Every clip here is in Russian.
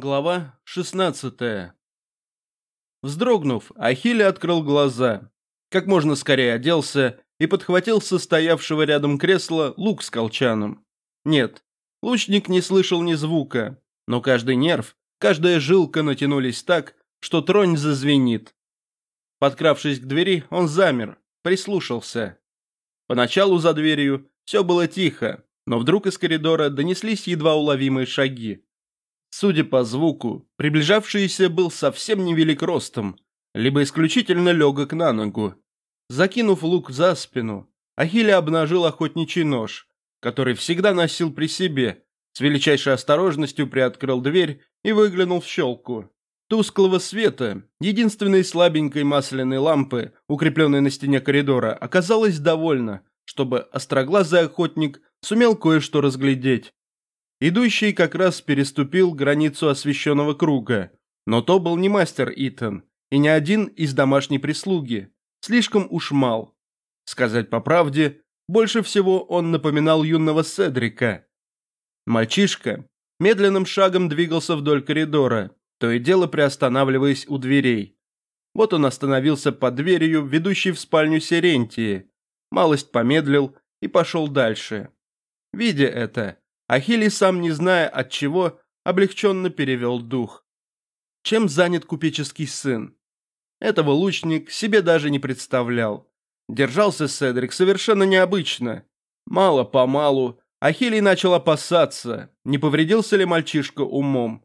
Глава 16 Вздрогнув, Ахилли открыл глаза, как можно скорее оделся и подхватил со стоявшего рядом кресла лук с колчаном. Нет, лучник не слышал ни звука, но каждый нерв, каждая жилка натянулись так, что тронь зазвенит. Подкравшись к двери, он замер, прислушался. Поначалу за дверью все было тихо, но вдруг из коридора донеслись едва уловимые шаги. Судя по звуку, приближавшийся был совсем невелик ростом, либо исключительно легок на ногу. Закинув лук за спину, Ахилли обнажил охотничий нож, который всегда носил при себе, с величайшей осторожностью приоткрыл дверь и выглянул в щелку. Тусклого света, единственной слабенькой масляной лампы, укрепленной на стене коридора, оказалось довольно, чтобы остроглазый охотник сумел кое-что разглядеть. Идущий как раз переступил границу освещенного круга, но то был не мастер Итан и не один из домашней прислуги, слишком уж мал. Сказать по правде, больше всего он напоминал юного Седрика. Мальчишка медленным шагом двигался вдоль коридора, то и дело приостанавливаясь у дверей. Вот он остановился под дверью, ведущей в спальню Серентии, малость помедлил и пошел дальше. Видя это, Ахилий, сам не зная от чего, облегченно перевел дух. Чем занят купеческий сын? Этого лучник себе даже не представлял. Держался Седрик совершенно необычно. Мало-помалу Ахилий начал опасаться, не повредился ли мальчишка умом.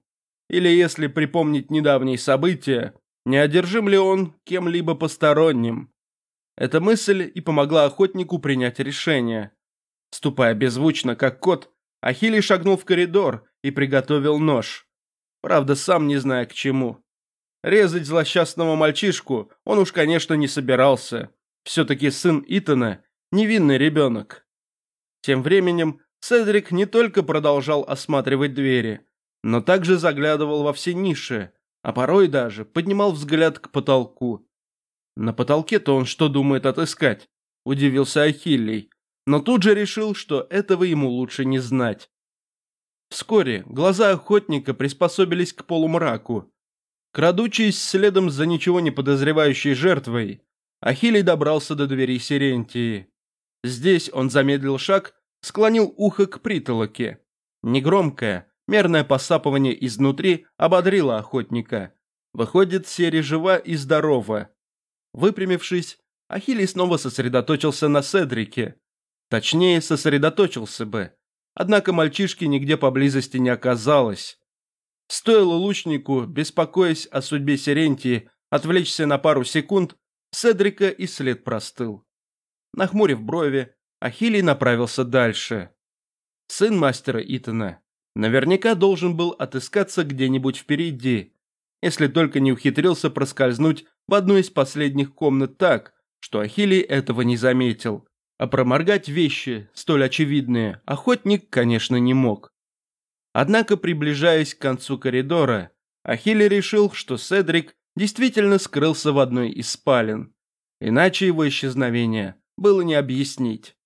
Или, если припомнить недавние события, не одержим ли он кем-либо посторонним. Эта мысль и помогла охотнику принять решение. Ступая беззвучно, как кот, Ахилий шагнул в коридор и приготовил нож. Правда, сам не зная к чему. Резать злосчастного мальчишку он уж, конечно, не собирался. Все-таки сын Итана – невинный ребенок. Тем временем Седрик не только продолжал осматривать двери, но также заглядывал во все ниши, а порой даже поднимал взгляд к потолку. На потолке-то он что думает отыскать? Удивился Ахиллей но тут же решил, что этого ему лучше не знать. Вскоре глаза охотника приспособились к полумраку. Крадучись следом за ничего не подозревающей жертвой, Ахилий добрался до двери Сирентии. Здесь он замедлил шаг, склонил ухо к притолоке. Негромкое, мерное посапывание изнутри ободрило охотника. Выходит, Сери жива и здорова. Выпрямившись, Ахилий снова сосредоточился на Седрике, Точнее, сосредоточился бы. Однако мальчишки нигде поблизости не оказалось. Стоило лучнику, беспокоясь о судьбе Серентии, отвлечься на пару секунд, Седрика и след простыл. Нахмурив брови, Ахилий направился дальше. Сын мастера Итана наверняка должен был отыскаться где-нибудь впереди, если только не ухитрился проскользнуть в одну из последних комнат так, что Ахилий этого не заметил а проморгать вещи, столь очевидные, охотник, конечно, не мог. Однако, приближаясь к концу коридора, Ахилли решил, что Седрик действительно скрылся в одной из спален, иначе его исчезновение было не объяснить.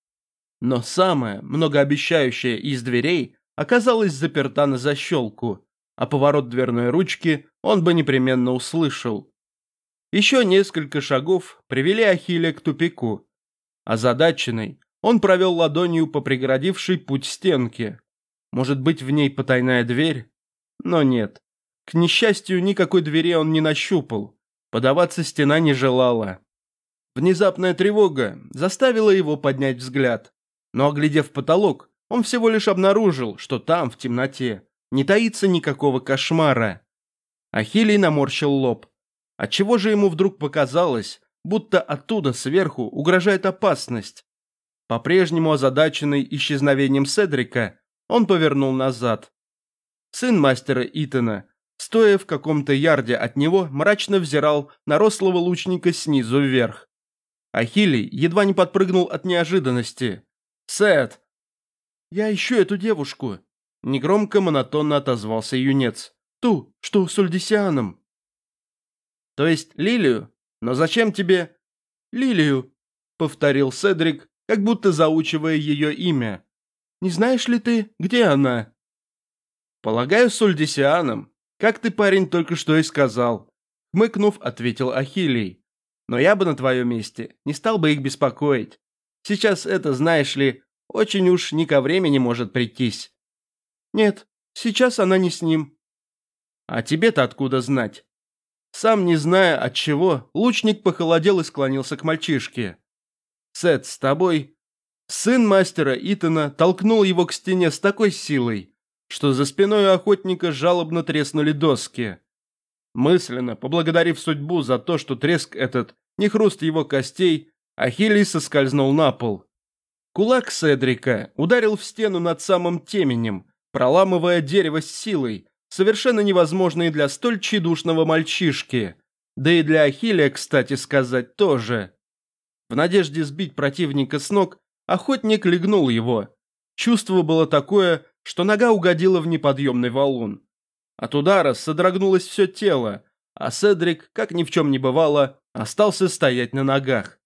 Но самое многообещающее из дверей оказалось заперта на защелку, а поворот дверной ручки он бы непременно услышал. Еще несколько шагов привели Ахилля к тупику, Озадаченный, он провел ладонью по преградившей путь стенке. Может быть, в ней потайная дверь? Но нет. К несчастью, никакой двери он не нащупал. Подаваться стена не желала. Внезапная тревога заставила его поднять взгляд. Но, оглядев потолок, он всего лишь обнаружил, что там, в темноте, не таится никакого кошмара. Ахилий наморщил лоб. Отчего же ему вдруг показалось, будто оттуда сверху угрожает опасность. По-прежнему озадаченный исчезновением Седрика, он повернул назад. Сын мастера Итана, стоя в каком-то ярде от него, мрачно взирал на рослого лучника снизу вверх. Ахилий едва не подпрыгнул от неожиданности. «Сет!» «Я ищу эту девушку!» Негромко монотонно отозвался юнец. «Ту, что с Ульдисианом!» «То есть Лилию?» Но зачем тебе...» «Лилию», — повторил Седрик, как будто заучивая ее имя. «Не знаешь ли ты, где она?» «Полагаю, с Ульдисианом. Как ты, парень, только что и сказал. Хмыкнув, ответил Ахилий. Но я бы на твоем месте не стал бы их беспокоить. Сейчас это, знаешь ли, очень уж не ко времени может прийтись. Нет, сейчас она не с ним. А тебе-то откуда знать? Сам не зная от чего, лучник похолодел и склонился к мальчишке. Сет, с тобой... Сын мастера Итана толкнул его к стене с такой силой, что за спиной охотника жалобно треснули доски. Мысленно, поблагодарив судьбу за то, что треск этот, не хруст его костей, Ахилий соскользнул на пол. Кулак Седрика ударил в стену над самым теменем, проламывая дерево с силой, совершенно невозможной для столь тщедушного мальчишки. Да и для Ахилия, кстати сказать, тоже. В надежде сбить противника с ног, охотник легнул его. Чувство было такое, что нога угодила в неподъемный валун. От удара содрогнулось все тело, а Седрик, как ни в чем не бывало, остался стоять на ногах.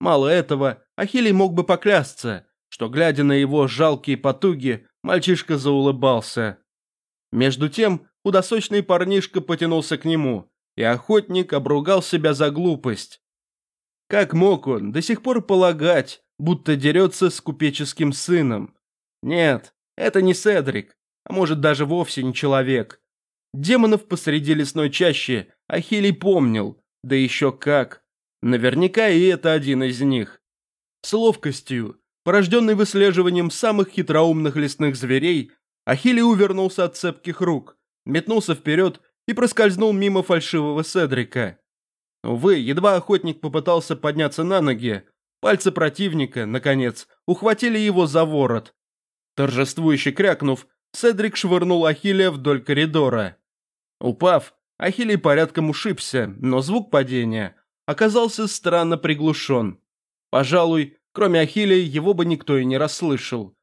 Мало этого, Ахилий мог бы поклясться, что, глядя на его жалкие потуги, мальчишка заулыбался. Между тем, худосочный парнишка потянулся к нему, и охотник обругал себя за глупость. Как мог он до сих пор полагать, будто дерется с купеческим сыном? Нет, это не Седрик, а может даже вовсе не человек. Демонов посреди лесной чащи Ахилий помнил, да еще как. Наверняка и это один из них. С ловкостью, порожденной выслеживанием самых хитроумных лесных зверей, Ахилий увернулся от цепких рук, метнулся вперед и проскользнул мимо фальшивого Седрика. Увы, едва охотник попытался подняться на ноги, пальцы противника, наконец, ухватили его за ворот. Торжествующе крякнув, Седрик швырнул Ахилия вдоль коридора. Упав, Ахилий порядком ушибся, но звук падения оказался странно приглушен. Пожалуй, кроме Ахилия, его бы никто и не расслышал.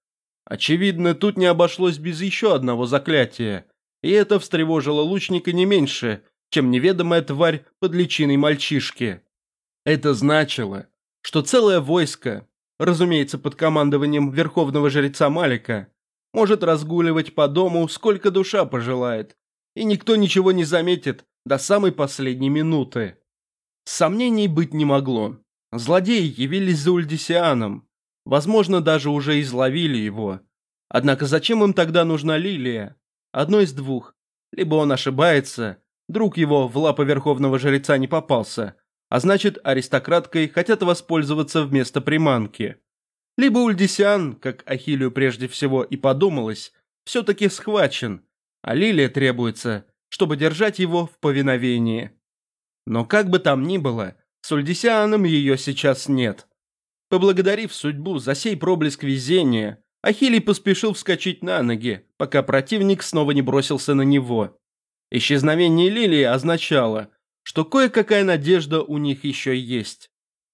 Очевидно, тут не обошлось без еще одного заклятия, и это встревожило лучника не меньше, чем неведомая тварь под личиной мальчишки. Это значило, что целое войско, разумеется, под командованием верховного жреца Малика, может разгуливать по дому сколько душа пожелает, и никто ничего не заметит до самой последней минуты. Сомнений быть не могло. Злодеи явились за Ульдисианом. Возможно, даже уже изловили его. Однако зачем им тогда нужна Лилия? Одно из двух. Либо он ошибается, друг его в лапы верховного жреца не попался, а значит, аристократкой хотят воспользоваться вместо приманки. Либо Ульдисиан, как Ахилию прежде всего и подумалось, все-таки схвачен, а Лилия требуется, чтобы держать его в повиновении. Но как бы там ни было, с Ульдисианом ее сейчас нет. Поблагодарив судьбу за сей проблеск везения, Ахилий поспешил вскочить на ноги, пока противник снова не бросился на него. Исчезновение Лилии означало, что кое-какая надежда у них еще есть.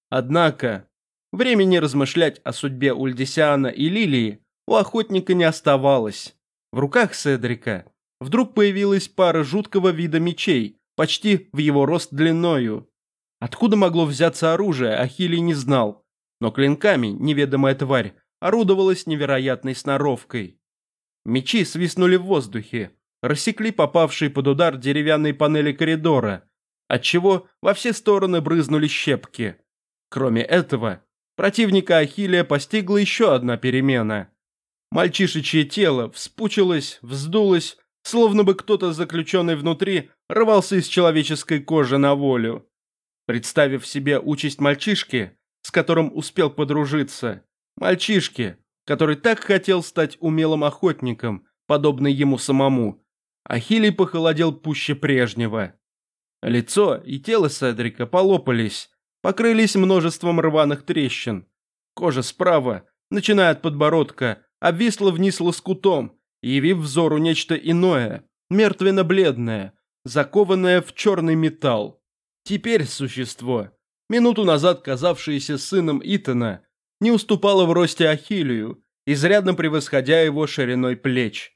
Однако, времени размышлять о судьбе Ульдисиана и Лилии у охотника не оставалось. В руках Седрика вдруг появилась пара жуткого вида мечей, почти в его рост длиною. Откуда могло взяться оружие, Ахилий не знал, но клинками неведомая тварь орудовала с невероятной сноровкой. Мечи свистнули в воздухе, рассекли попавшие под удар деревянные панели коридора, отчего во все стороны брызнули щепки. Кроме этого, противника Ахилия постигла еще одна перемена. Мальчишечье тело вспучилось, вздулось, словно бы кто-то, заключенный внутри, рвался из человеческой кожи на волю. Представив себе участь мальчишки, с которым успел подружиться, мальчишки, который так хотел стать умелым охотником, подобный ему самому, Ахилий похолодел пуще прежнего. Лицо и тело Седрика полопались, покрылись множеством рваных трещин. Кожа справа, начиная от подбородка, обвисла вниз лоскутом, явив взору нечто иное, мертвенно-бледное, закованное в черный металл. Теперь существо, минуту назад казавшееся сыном Итана, не уступало в росте Ахилию, изрядно превосходя его шириной плеч.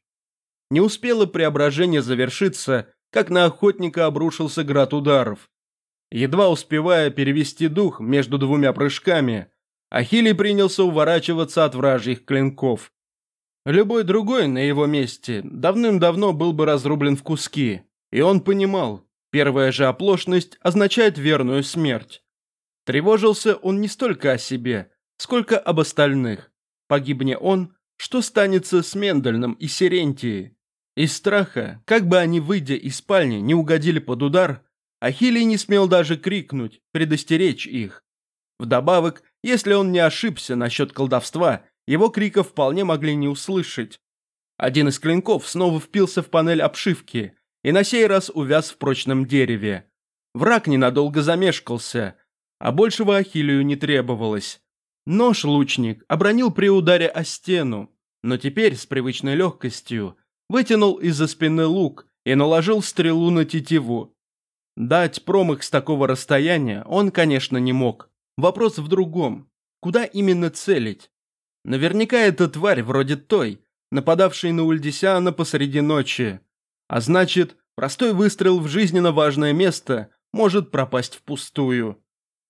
Не успело преображение завершиться, как на охотника обрушился град ударов. Едва успевая перевести дух между двумя прыжками, Ахилий принялся уворачиваться от вражьих клинков. Любой другой на его месте давным-давно был бы разрублен в куски, и он понимал, первая же оплошность означает верную смерть. Тревожился он не столько о себе, сколько об остальных. Погибне он, что станется с Мендельным и Сирентией? Из страха, как бы они, выйдя из спальни, не угодили под удар, Ахилий не смел даже крикнуть, предостеречь их. Вдобавок, если он не ошибся насчет колдовства, его криков вполне могли не услышать. Один из клинков снова впился в панель обшивки и на сей раз увяз в прочном дереве. Враг ненадолго замешкался, а большего Ахилию не требовалось. Нож лучник обронил при ударе о стену, но теперь с привычной легкостью вытянул из-за спины лук и наложил стрелу на тетиву. Дать промах с такого расстояния он, конечно, не мог. Вопрос в другом. Куда именно целить? Наверняка это тварь вроде той, нападавшей на Ульдисиана посреди ночи. А значит, простой выстрел в жизненно важное место может пропасть впустую.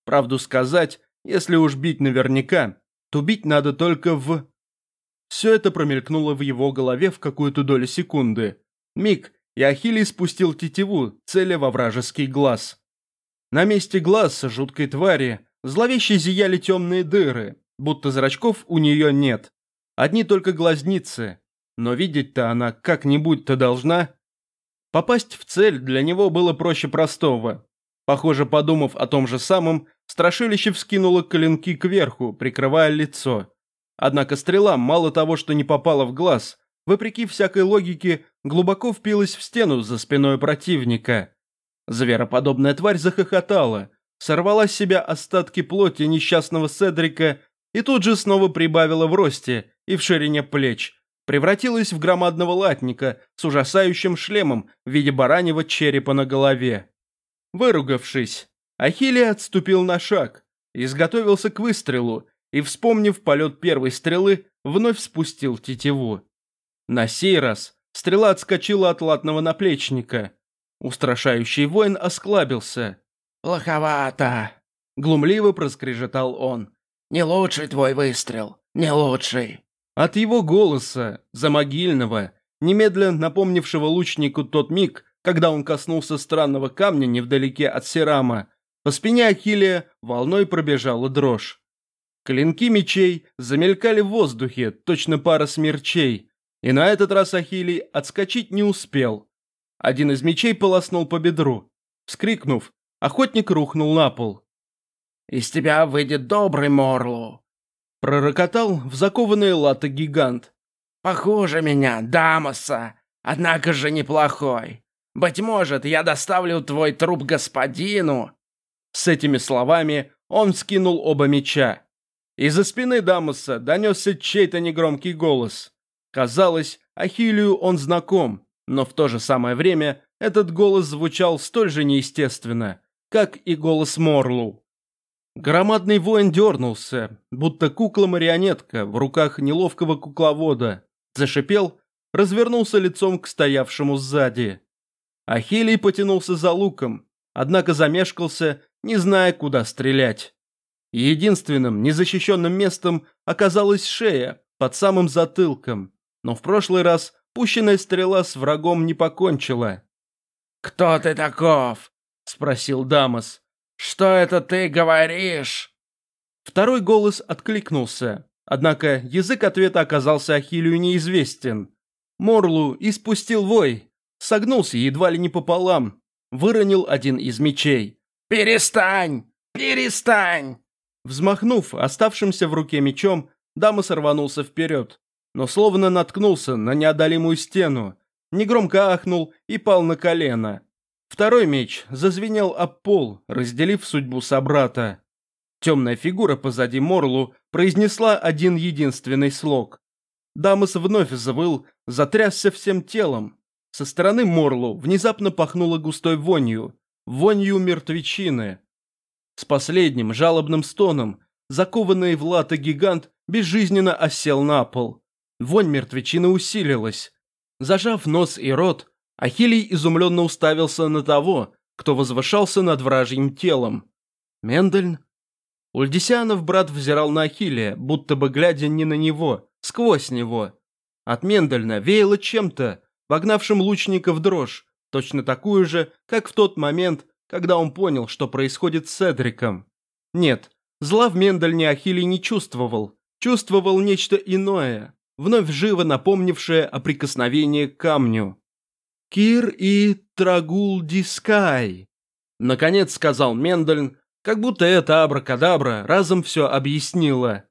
Правду сказать, если уж бить наверняка, то бить надо только в... Все это промелькнуло в его голове в какую-то долю секунды. Миг, и Ахилий спустил тетиву, целя во вражеский глаз. На месте глаз жуткой твари зловеще зияли темные дыры, будто зрачков у нее нет. Одни только глазницы. Но видеть-то она как-нибудь-то должна. Попасть в цель для него было проще простого. Похоже, подумав о том же самом, страшилище вскинуло коленки кверху, прикрывая лицо. Однако стрела мало того, что не попала в глаз, вопреки всякой логике, глубоко впилась в стену за спиной противника. Звероподобная тварь захохотала, сорвала с себя остатки плоти несчастного Седрика и тут же снова прибавила в росте и в ширине плеч, превратилась в громадного латника с ужасающим шлемом в виде бараньего черепа на голове. Выругавшись, Ахилий отступил на шаг, изготовился к выстрелу и, вспомнив полет первой стрелы, вновь спустил тетиву. На сей раз стрела отскочила от латного наплечника. Устрашающий воин осклабился. «Плоховато!» — глумливо проскрежетал он. «Не лучший твой выстрел, не лучший!» От его голоса, замогильного, немедленно напомнившего лучнику тот миг, когда он коснулся странного камня невдалеке от Серама, по спине Ахиллея волной пробежала дрожь. Клинки мечей замелькали в воздухе, точно пара смерчей, и на этот раз Ахилий отскочить не успел. Один из мечей полоснул по бедру. Вскрикнув, охотник рухнул на пол. «Из тебя выйдет добрый Морлу!» Пророкотал в закованные латы гигант. «Похуже меня, Дамоса, однако же неплохой. Быть может, я доставлю твой труп господину, с этими словами он скинул оба меча. Из-за спины Дамоса донесся чей-то негромкий голос. Казалось, Ахилию он знаком, но в то же самое время этот голос звучал столь же неестественно, как и голос Морлу. Громадный воин дернулся, будто кукла-марионетка в руках неловкого кукловода, зашипел, развернулся лицом к стоявшему сзади. Ахилий потянулся за луком, однако замешкался не зная, куда стрелять. Единственным незащищенным местом оказалась шея под самым затылком, но в прошлый раз пущенная стрела с врагом не покончила. «Кто ты таков?» – спросил Дамас. «Что это ты говоришь?» Второй голос откликнулся, однако язык ответа оказался Ахилию неизвестен. Морлу испустил вой, согнулся едва ли не пополам, выронил один из мечей. «Перестань! Перестань!» Взмахнув оставшимся в руке мечом, Дама сорванулся вперед, но словно наткнулся на неодолимую стену, негромко ахнул и пал на колено. Второй меч зазвенел об пол, разделив судьбу собрата. Темная фигура позади Морлу произнесла один единственный слог. Дамас вновь завыл, затрясся всем телом. Со стороны Морлу внезапно пахнуло густой вонью, вонью мертвечины. С последним жалобным стоном, закованный в латы гигант безжизненно осел на пол. Вонь мертвечины усилилась. Зажав нос и рот, Ахилий изумленно уставился на того, кто возвышался над вражьим телом. Мендельн? Ульдисянов брат взирал на Ахилия, будто бы глядя не на него, сквозь него. От Мендельна веяло чем-то, вогнавшим лучника в дрожь, точно такую же, как в тот момент, когда он понял, что происходит с Седриком. Нет, зла в Мендельне Ахилий не чувствовал, чувствовал нечто иное, вновь живо напомнившее о прикосновении к камню. «Кир и Трагул Дискай», — наконец сказал Мендельн, как будто это абракадабра разом все объяснила.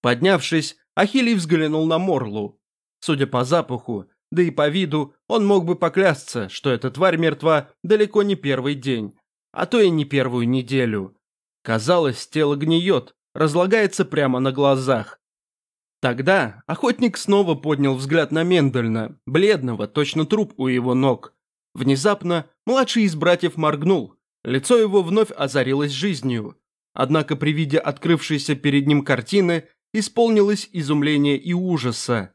Поднявшись, Ахилий взглянул на Морлу. Судя по запаху, да и по виду, он мог бы поклясться, что эта тварь мертва далеко не первый день, а то и не первую неделю. Казалось, тело гниет, разлагается прямо на глазах. Тогда охотник снова поднял взгляд на Мендельна, бледного, точно труп у его ног. Внезапно младший из братьев моргнул, лицо его вновь озарилось жизнью. Однако при виде открывшейся перед ним картины исполнилось изумление и ужаса.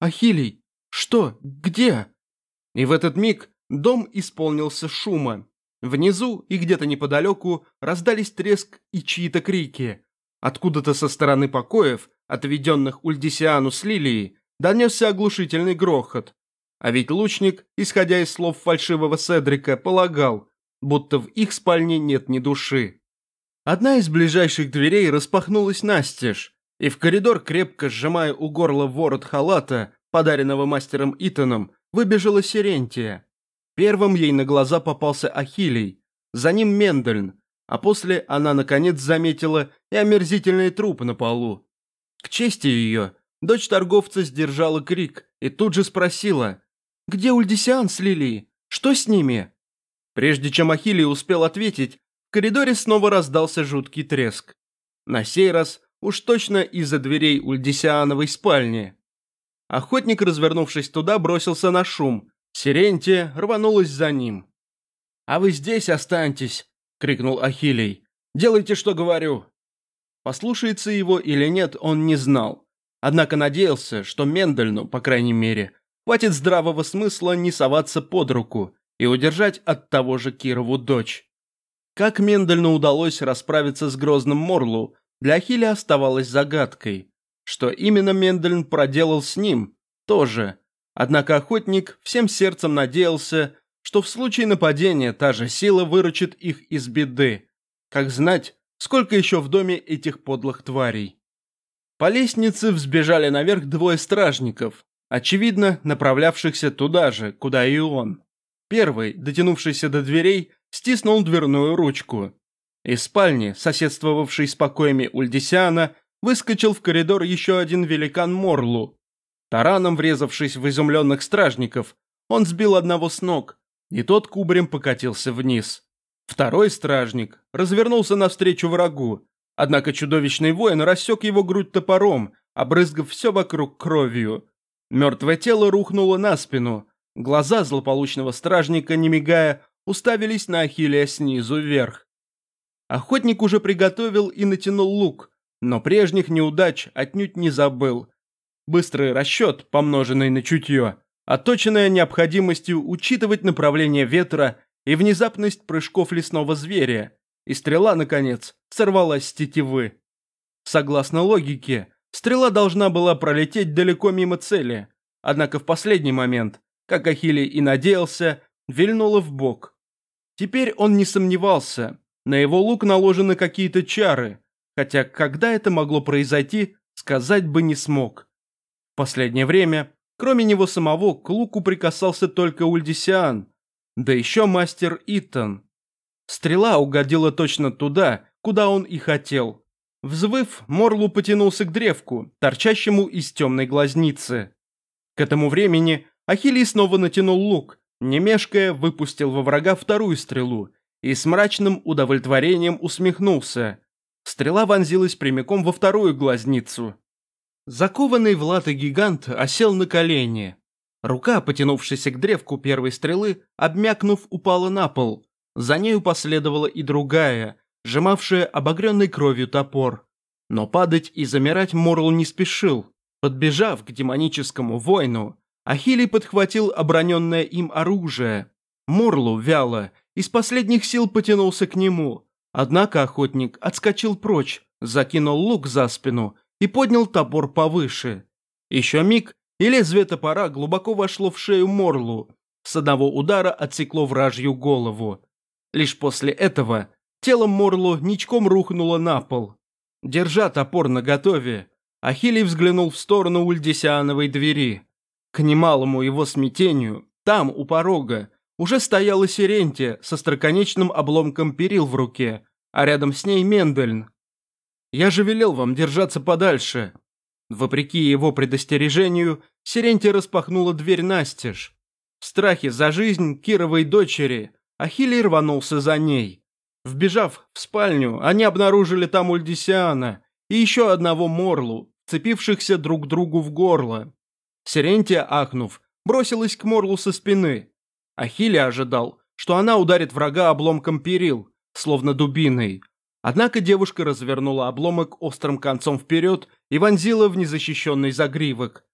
«Ахилий, что? Где?» И в этот миг дом исполнился шума. Внизу и где-то неподалеку раздались треск и чьи-то крики. Откуда-то со стороны покоев отведенных Ульдисиану с Лилией, донесся оглушительный грохот. А ведь лучник, исходя из слов фальшивого Седрика, полагал, будто в их спальне нет ни души. Одна из ближайших дверей распахнулась настежь, и в коридор, крепко сжимая у горла ворот халата, подаренного мастером Итаном, выбежала Сирентия. Первым ей на глаза попался Ахилий, за ним Мендельн, а после она наконец заметила и омерзительный труп на полу, к чести ее, дочь торговца сдержала крик и тут же спросила, «Где Ульдисиан с Лилией? Что с ними?» Прежде чем Ахилий успел ответить, в коридоре снова раздался жуткий треск. На сей раз уж точно из-за дверей Ульдисиановой спальни. Охотник, развернувшись туда, бросился на шум. Сирентия рванулась за ним. «А вы здесь останьтесь!» — крикнул Ахилий. «Делайте, что говорю!» Послушается его или нет, он не знал. Однако надеялся, что Мендельну, по крайней мере, хватит здравого смысла не соваться под руку и удержать от того же Кирову дочь. Как Мендельну удалось расправиться с грозным Морлу, для Ахилля оставалось загадкой. Что именно Мендельн проделал с ним, тоже. Однако охотник всем сердцем надеялся, что в случае нападения та же сила выручит их из беды. Как знать, Сколько еще в доме этих подлых тварей? По лестнице взбежали наверх двое стражников, очевидно, направлявшихся туда же, куда и он. Первый, дотянувшийся до дверей, стиснул дверную ручку. Из спальни, соседствовавшей с покоями Ульдисиана, выскочил в коридор еще один великан Морлу. Тараном врезавшись в изумленных стражников, он сбил одного с ног, и тот кубарем покатился вниз. Второй стражник развернулся навстречу врагу, однако чудовищный воин рассек его грудь топором, обрызгав все вокруг кровью. Мертвое тело рухнуло на спину. Глаза злополучного стражника, не мигая, уставились на Ахиллея снизу вверх. Охотник уже приготовил и натянул лук, но прежних неудач отнюдь не забыл. Быстрый расчет, помноженный на чутье, отточенная необходимостью учитывать направление ветра и внезапность прыжков лесного зверя, и стрела, наконец, сорвалась с тетивы. Согласно логике, стрела должна была пролететь далеко мимо цели, однако в последний момент, как Ахилий и надеялся, вильнула в бок. Теперь он не сомневался, на его лук наложены какие-то чары, хотя когда это могло произойти, сказать бы не смог. В последнее время, кроме него самого, к луку прикасался только Ульдисиан, да еще мастер Итан. Стрела угодила точно туда, куда он и хотел. Взвыв, Морлу потянулся к древку, торчащему из темной глазницы. К этому времени Ахилий снова натянул лук, не мешкая выпустил во врага вторую стрелу и с мрачным удовлетворением усмехнулся. Стрела вонзилась прямиком во вторую глазницу. Закованный в латы гигант осел на колени, Рука, потянувшаяся к древку первой стрелы, обмякнув, упала на пол. За нею последовала и другая, сжимавшая обогренной кровью топор. Но падать и замирать Морл не спешил. Подбежав к демоническому воину, Ахилий подхватил оброненное им оружие. Морлу вяло, из последних сил потянулся к нему. Однако охотник отскочил прочь, закинул лук за спину и поднял топор повыше. Еще миг, и лезвие топора глубоко вошло в шею Морлу, с одного удара отсекло вражью голову. Лишь после этого тело Морлу ничком рухнуло на пол. Держа топор наготове, Ахилий взглянул в сторону Ульдисиановой двери. К немалому его смятению, там, у порога, уже стояла Сирентия со строконечным обломком перил в руке, а рядом с ней Мендельн. «Я же велел вам держаться подальше». Вопреки его предостережению, Сирентия распахнула дверь настежь. В страхе за жизнь Кировой дочери Ахилий рванулся за ней. Вбежав в спальню, они обнаружили там Ульдисиана и еще одного Морлу, цепившихся друг другу в горло. Сирентия, ахнув, бросилась к Морлу со спины. Ахилий ожидал, что она ударит врага обломком перил, словно дубиной. Однако девушка развернула обломок острым концом вперед и вонзила в незащищенный загривок.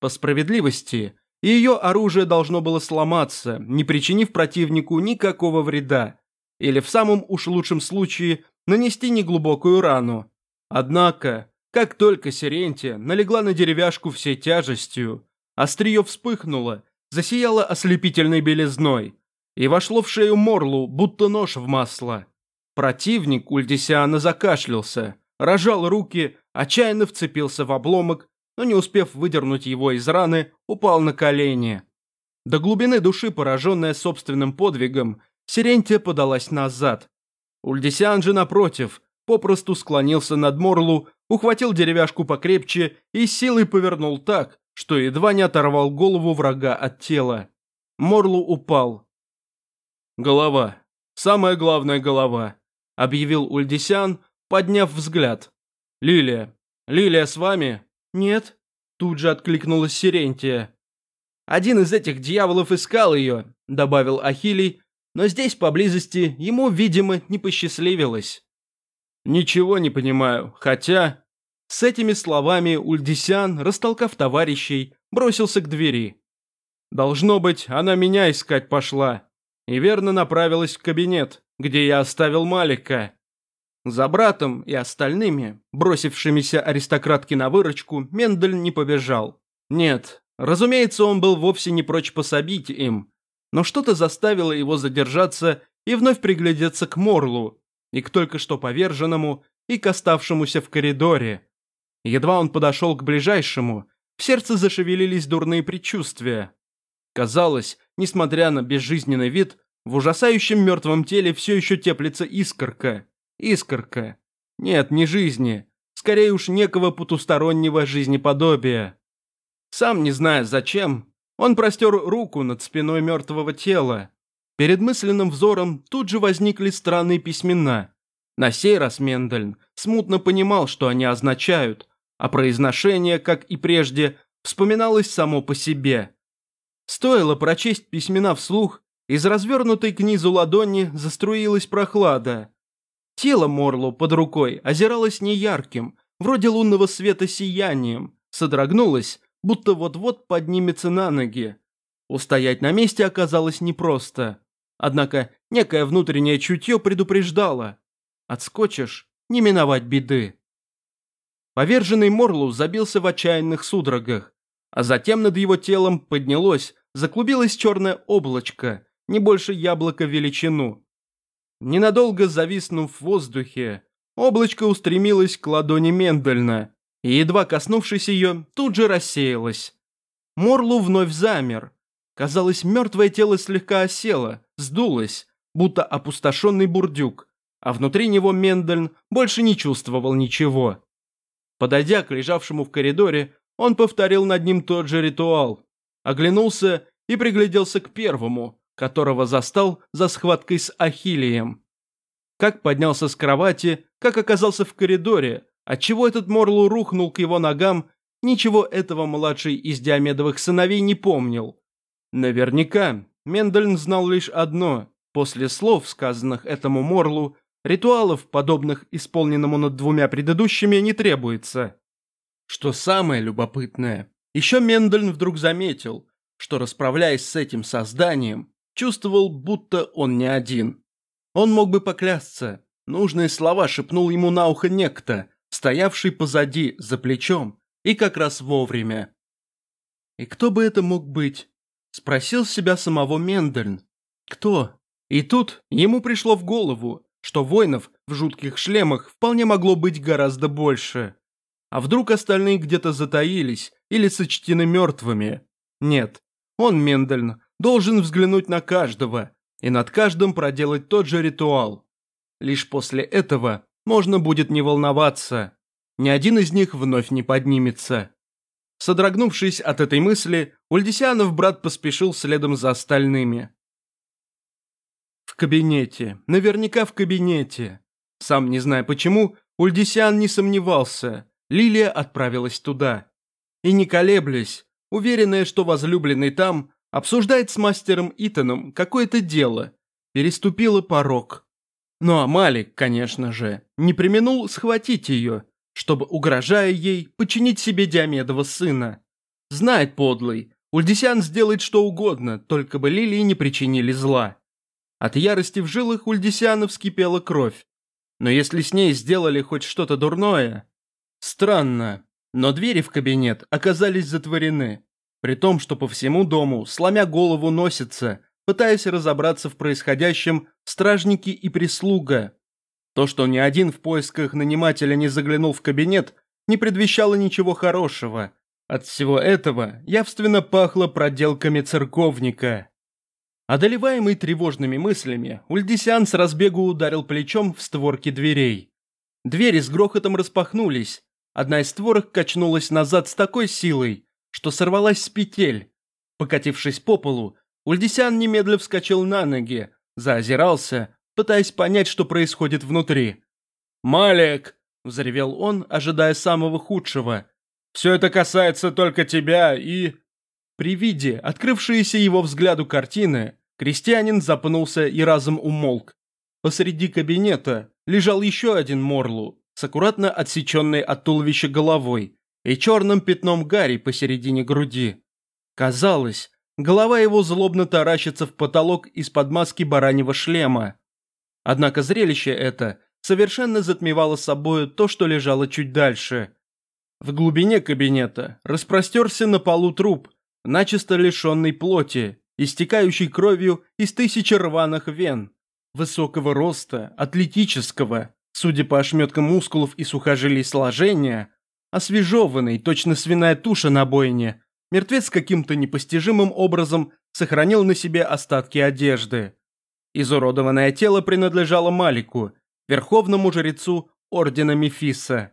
По справедливости, ее оружие должно было сломаться, не причинив противнику никакого вреда или в самом уж лучшем случае нанести неглубокую рану. Однако, как только Сирентия налегла на деревяшку всей тяжестью, острие вспыхнуло, засияло ослепительной белизной и вошло в шею Морлу, будто нож в масло. Противник Ульдисиана закашлялся, рожал руки, отчаянно вцепился в обломок, но не успев выдернуть его из раны, упал на колени. До глубины души, пораженная собственным подвигом, Сирентия подалась назад. Ульдисиан же, напротив, попросту склонился над Морлу, ухватил деревяшку покрепче и силой повернул так, что едва не оторвал голову врага от тела. Морлу упал. «Голова. Самая главная голова», — объявил Ульдисян, подняв взгляд. «Лилия. Лилия с вами?» «Нет», — тут же откликнулась Сирентия. «Один из этих дьяволов искал ее», — добавил Ахилий, но здесь поблизости ему, видимо, не посчастливилось. «Ничего не понимаю, хотя...» С этими словами Ульдисян, растолкав товарищей, бросился к двери. «Должно быть, она меня искать пошла, и верно направилась в кабинет, где я оставил Малика». За братом и остальными, бросившимися аристократки на выручку, Мендель не побежал. Нет, разумеется, он был вовсе не прочь пособить им, но что-то заставило его задержаться и вновь приглядеться к Морлу, и к только что поверженному, и к оставшемуся в коридоре. Едва он подошел к ближайшему, в сердце зашевелились дурные предчувствия. Казалось, несмотря на безжизненный вид, в ужасающем мертвом теле все еще теплится искорка. Искорка. Нет, не жизни. Скорее уж некого потустороннего жизнеподобия. Сам не зная зачем, он простер руку над спиной мертвого тела. Перед мысленным взором тут же возникли странные письмена. На сей раз Мендельн смутно понимал, что они означают, а произношение, как и прежде, вспоминалось само по себе. Стоило прочесть письмена вслух, из развернутой к низу ладони заструилась прохлада. Тело Морло под рукой озиралось неярким, вроде лунного света сиянием, содрогнулось будто вот-вот поднимется на ноги. Устоять на месте оказалось непросто. Однако некое внутреннее чутье предупреждало. Отскочишь, не миновать беды. Поверженный Морлу забился в отчаянных судорогах, а затем над его телом поднялось, заклубилось черное облачко, не больше яблока величину. Ненадолго зависнув в воздухе, облачко устремилось к ладони Мендельна, и, едва коснувшись ее, тут же рассеялась. Морлу вновь замер. Казалось, мертвое тело слегка осело, сдулось, будто опустошенный бурдюк, а внутри него Мендельн больше не чувствовал ничего. Подойдя к лежавшему в коридоре, он повторил над ним тот же ритуал, оглянулся и пригляделся к первому, которого застал за схваткой с Ахиллием. Как поднялся с кровати, как оказался в коридоре, Отчего этот Морлу рухнул к его ногам, ничего этого младший из Диамедовых сыновей не помнил. Наверняка Мендельн знал лишь одно. После слов, сказанных этому Морлу, ритуалов, подобных исполненному над двумя предыдущими, не требуется. Что самое любопытное, еще Мендельн вдруг заметил, что, расправляясь с этим созданием, чувствовал, будто он не один. Он мог бы поклясться. Нужные слова шепнул ему на ухо некто, стоявший позади, за плечом, и как раз вовремя. И кто бы это мог быть? Спросил себя самого Мендельн. Кто? И тут ему пришло в голову, что воинов в жутких шлемах вполне могло быть гораздо больше. А вдруг остальные где-то затаились или сочтены мертвыми? Нет, он, Мендельн, должен взглянуть на каждого и над каждым проделать тот же ритуал. Лишь после этого можно будет не волноваться. Ни один из них вновь не поднимется. Содрогнувшись от этой мысли, Ульдисянов брат поспешил следом за остальными. В кабинете. Наверняка в кабинете. Сам не зная почему, Ульдисян не сомневался. Лилия отправилась туда. И не колеблясь, уверенная, что возлюбленный там, обсуждает с мастером Итаном какое-то дело, переступила порог. Ну а Малик, конечно же, не применул схватить ее, чтобы, угрожая ей, починить себе Диамедова сына. Знает подлый, Ульдисян сделает что угодно, только бы Лилии не причинили зла. От ярости в жилах Ульдисяна вскипела кровь. Но если с ней сделали хоть что-то дурное... Странно, но двери в кабинет оказались затворены. При том, что по всему дому, сломя голову, носится, пытаясь разобраться в происходящем стражники и прислуга. То, что ни один в поисках нанимателя не заглянул в кабинет, не предвещало ничего хорошего. От всего этого явственно пахло проделками церковника. Одолеваемый тревожными мыслями, Ульдисян с разбегу ударил плечом в створки дверей. Двери с грохотом распахнулись. Одна из створок качнулась назад с такой силой, что сорвалась с петель. Покатившись по полу, Ульдисян немедля вскочил на ноги, заозирался, пытаясь понять, что происходит внутри. «Малик!» – взревел он, ожидая самого худшего. «Все это касается только тебя и...» При виде открывшейся его взгляду картины, крестьянин запнулся и разом умолк. Посреди кабинета лежал еще один Морлу с аккуратно отсеченной от туловища головой и черным пятном гари посередине груди. Казалось, Голова его злобно таращится в потолок из-под маски бараньего шлема. Однако зрелище это совершенно затмевало собою то, что лежало чуть дальше. В глубине кабинета распростерся на полу труп, начисто лишенный плоти, истекающий кровью из тысячи рваных вен. Высокого роста, атлетического, судя по ошметкам мускулов и сухожилий сложения, освежеванный, точно свиная туша на бойне, Мертвец каким-то непостижимым образом сохранил на себе остатки одежды. Изуродованное тело принадлежало Малику, верховному жрецу ордена Мефиса.